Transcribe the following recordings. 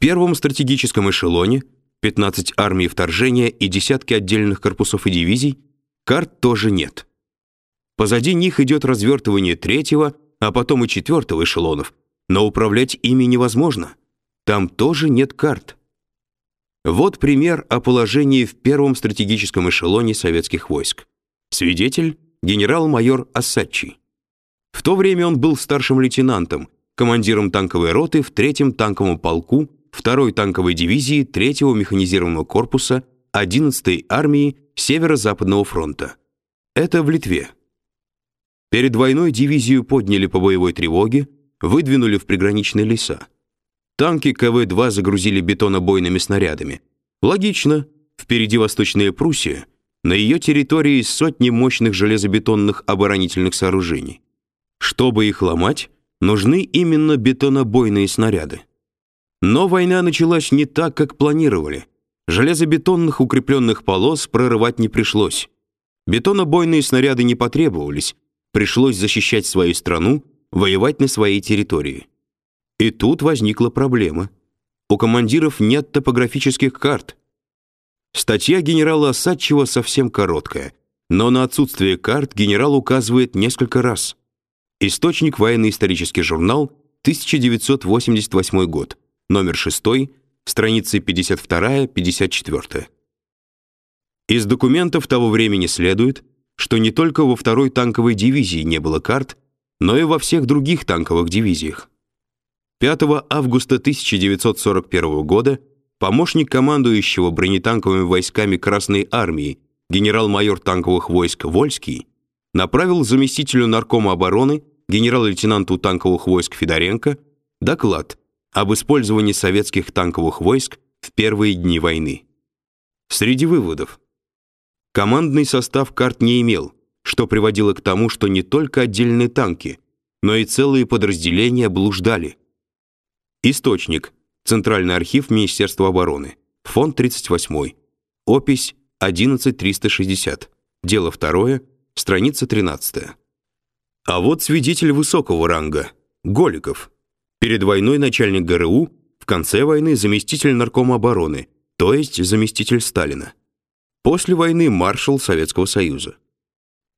первом стратегическом эшелоне 15 армий вторжения и десятки отдельных корпусов и дивизий карт тоже нет. Позади них идет развертывание третьего, а потом и четвертого эшелонов, но управлять ими невозможно. Там тоже нет карт. Вот пример о положении в первом стратегическом эшелоне советских войск. Свидетель генерал-майор Ассачи. В то время он был старшим лейтенантом, командиром танковой роты в третьем танковом полку 2-й танковой дивизии 3-го механизированного корпуса 11-й армии Северо-Западного фронта. Это в Литве. Перед войной дивизию подняли по боевой тревоге, выдвинули в приграничные леса. Танки КВ-2 загрузили бетонобойными снарядами. Логично, впереди Восточная Пруссия, на ее территории сотни мощных железобетонных оборонительных сооружений. Чтобы их ломать, нужны именно бетонобойные снаряды. Но война началась не так, как планировали. Железобетонных укрепленных полос прорывать не пришлось. Бетонобойные снаряды не потребовались. Пришлось защищать свою страну, воевать на своей территории. И тут возникла проблема. У командиров нет топографических карт. Статья генерала Осадчева совсем короткая, но на отсутствие карт генерал указывает несколько раз. Источник военно-исторический журнал, 1988 год номер 6, страницы 52-54. Из документов того времени следует, что не только во второй танковой дивизии не было карт, но и во всех других танковых дивизиях. 5 августа 1941 года помощник командующего бронетанковыми войсками Красной армии генерал-майор танковых войск Вольский направил заместителю наркома обороны генерал-лейтенанту танковых войск Федоренко доклад об использовании советских танковых войск в первые дни войны. Среди выводов. Командный состав карт не имел, что приводило к тому, что не только отдельные танки, но и целые подразделения блуждали. Источник. Центральный архив Министерства обороны. Фонд 38. Опись 11360. Дело второе, страница 13. А вот свидетель высокого ранга Голиков Перед войной начальник ГРУ, в конце войны заместитель наркома обороны, то есть заместитель Сталина. После войны маршал Советского Союза.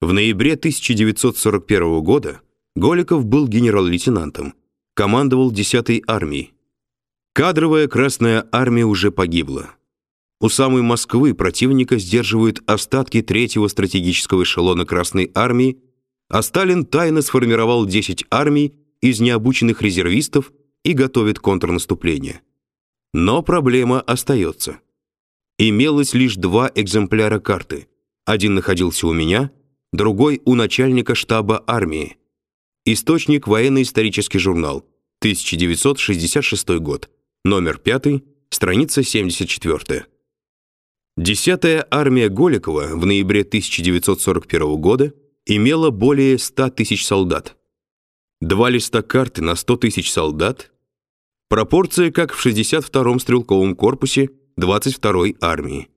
В ноябре 1941 года Голиков был генерал-лейтенантом, командовал 10-й армией. Кадровая Красная армия уже погибла. У самой Москвы противника сдерживают остатки третьего стратегического эшелона Красной армии, а Сталин тайно сформировал 10 армий из необученных резервистов и готовит контрнаступление. Но проблема остается. Имелось лишь два экземпляра карты. Один находился у меня, другой у начальника штаба армии. Источник военно-исторический журнал, 1966 год, номер 5, страница 74. Десятая армия Голикова в ноябре 1941 года имела более 100 тысяч солдат. Два листа карты на 100 тысяч солдат. Пропорция, как в 62-м стрелковом корпусе 22-й армии.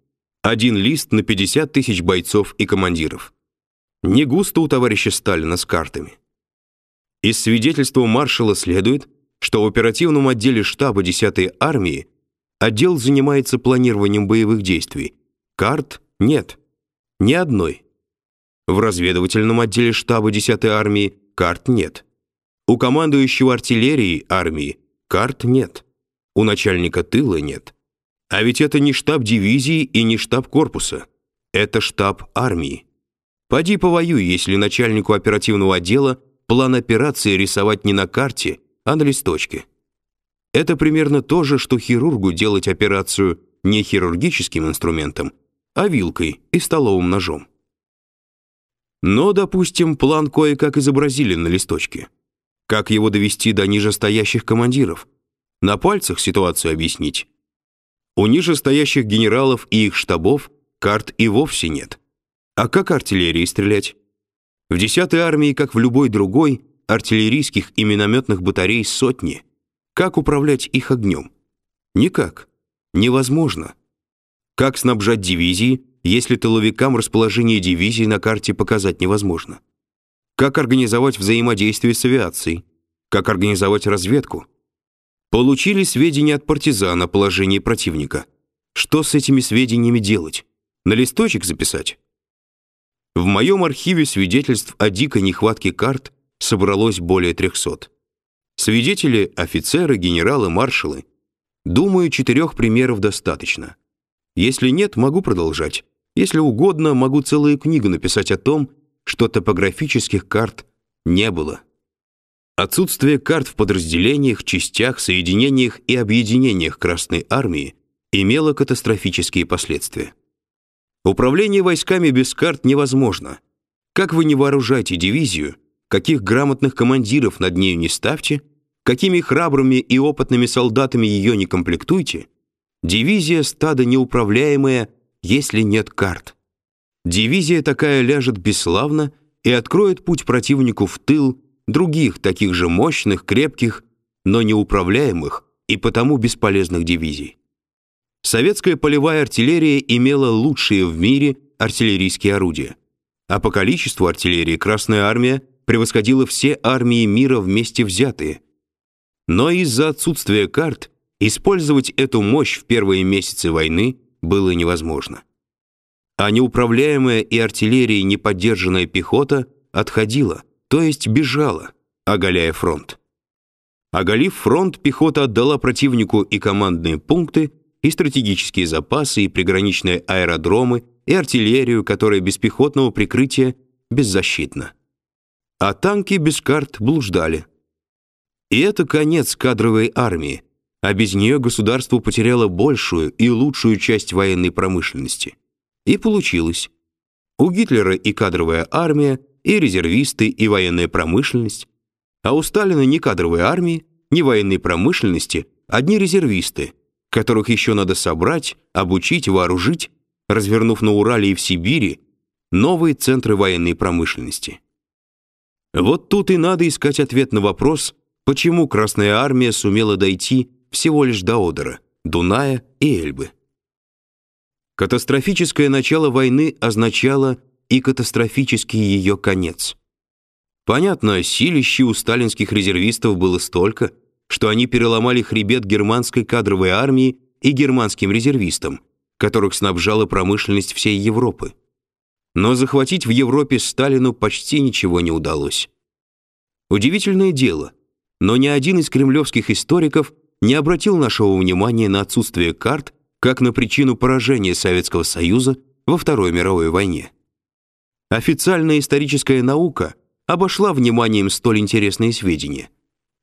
Один лист на 50 тысяч бойцов и командиров. Не густо у товарища Сталина с картами. Из свидетельства маршала следует, что в оперативном отделе штаба 10-й армии отдел занимается планированием боевых действий. Карт нет. Ни одной. В разведывательном отделе штаба 10-й армии карт нет. У командующего артиллерией армии карт нет. У начальника тыла нет. А ведь это не штаб дивизии и не штаб корпуса. Это штаб армии. Поди повоюй, если начальнику оперативного отдела план операции рисовать не на карте, а на листочке. Это примерно то же, что хирургу делать операцию не хирургическим инструментом, а вилкой и столовым ножом. Но, допустим, план кое-как изобразили на листочке. Как его довести до нижестоящих командиров? На пальцах ситуацию объяснить? У нижестоящих генералов и их штабов карт и вовсе нет. А как артиллерии стрелять? В 10-й армии, как в любой другой, артиллерийских и минометных батарей сотни. Как управлять их огнем? Никак. Невозможно. Как снабжать дивизии, если тыловикам расположение дивизий на карте показать невозможно? Как организовать взаимодействие с авиацией, как организовать разведку. Получили сведения от партизан о положении противника. Что с этими сведениями делать? На листочек записать? В моем архиве свидетельств о дикой нехватке карт собралось более 300. Свидетели – офицеры, генералы, маршалы. Думаю, четырех примеров достаточно. Если нет, могу продолжать. Если угодно, могу целую книгу написать о том, что топографических карт не было. Отсутствие карт в подразделениях, частях, соединениях и объединениях Красной армии имело катастрофические последствия. Управление войсками без карт невозможно. Как вы не вооружайте дивизию, каких грамотных командиров над нею не ставьте, какими храбрыми и опытными солдатами ее не комплектуйте, дивизия стада неуправляемая, если нет карт. Дивизия такая ляжет бесславно и откроет путь противнику в тыл других таких же мощных, крепких, но неуправляемых и потому бесполезных дивизий. Советская полевая артиллерия имела лучшие в мире артиллерийские орудия, а по количеству артиллерии Красная армия превосходила все армии мира вместе взятые. Но из-за отсутствия карт использовать эту мощь в первые месяцы войны было невозможно. А неуправляемая и артиллерией не поддержанная пехота отходила, то есть бежала, оголяя фронт. Оголив фронт, пехота отдала противнику и командные пункты, и стратегические запасы, и приграничные аэродромы, и артиллерию, которая без пехотного прикрытия беззащитна а танки без карт блуждали. И это конец кадровой армии, а без нее государство потеряло большую и лучшую часть военной промышленности. И получилось. У Гитлера и кадровая армия, и резервисты, и военная промышленность, а у Сталина ни кадровой армии, ни военной промышленности, одни резервисты, которых еще надо собрать, обучить, вооружить, развернув на Урале и в Сибири новые центры военной промышленности. Вот тут и надо искать ответ на вопрос, почему Красная армия сумела дойти всего лишь до Одера, Дуная и Эльбы. Катастрофическое начало войны означало и катастрофический ее конец. Понятно, силища у сталинских резервистов было столько, что они переломали хребет германской кадровой армии и германским резервистам, которых снабжала промышленность всей Европы. Но захватить в Европе Сталину почти ничего не удалось. Удивительное дело, но ни один из кремлевских историков не обратил нашего внимания на отсутствие карт как на причину поражения Советского Союза во Второй мировой войне. Официальная историческая наука обошла вниманием столь интересные сведения.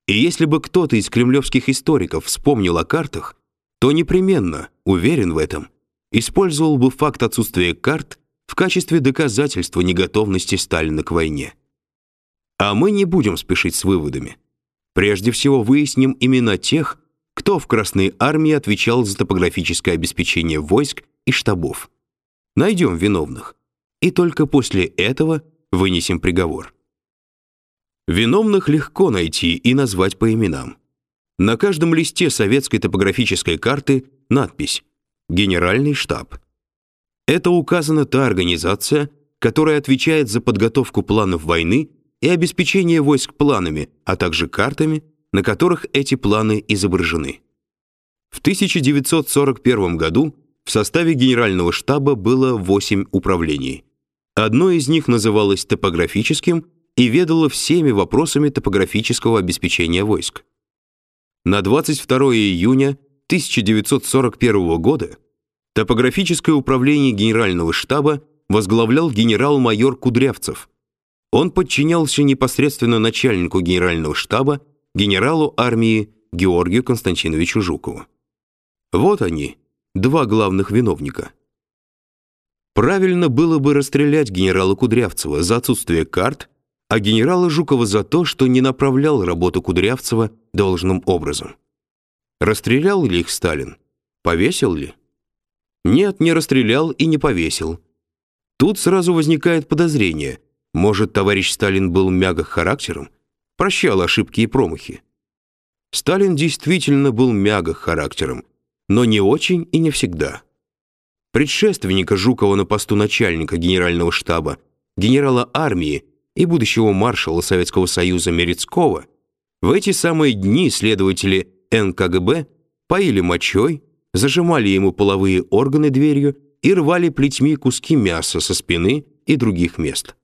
И если бы кто-то из кремлевских историков вспомнил о картах, то непременно, уверен в этом, использовал бы факт отсутствия карт в качестве доказательства неготовности Сталина к войне. А мы не будем спешить с выводами. Прежде всего выясним имена тех, кто в Красной армии отвечал за топографическое обеспечение войск и штабов. Найдем виновных. И только после этого вынесем приговор. Виновных легко найти и назвать по именам. На каждом листе советской топографической карты надпись «Генеральный штаб». Это указана та организация, которая отвечает за подготовку планов войны и обеспечение войск планами, а также картами, на которых эти планы изображены. В 1941 году в составе Генерального штаба было 8 управлений. Одно из них называлось топографическим и ведало всеми вопросами топографического обеспечения войск. На 22 июня 1941 года Топографическое управление Генерального штаба возглавлял генерал-майор Кудрявцев. Он подчинялся непосредственно начальнику Генерального штаба, генералу армии Георгию Константиновичу Жукову. Вот они, два главных виновника. Правильно было бы расстрелять генерала Кудрявцева за отсутствие карт, а генерала Жукова за то, что не направлял работу Кудрявцева должным образом. Расстрелял ли их Сталин? Повесил ли? Нет, не расстрелял и не повесил. Тут сразу возникает подозрение. Может, товарищ Сталин был мягок характером, прощал ошибки и промахи. Сталин действительно был мягок характером, но не очень и не всегда. Предшественника Жукова на посту начальника генерального штаба, генерала армии и будущего маршала Советского Союза Мерецкого в эти самые дни следователи НКГБ поили мочой, зажимали ему половые органы дверью и рвали плетьми куски мяса со спины и других мест.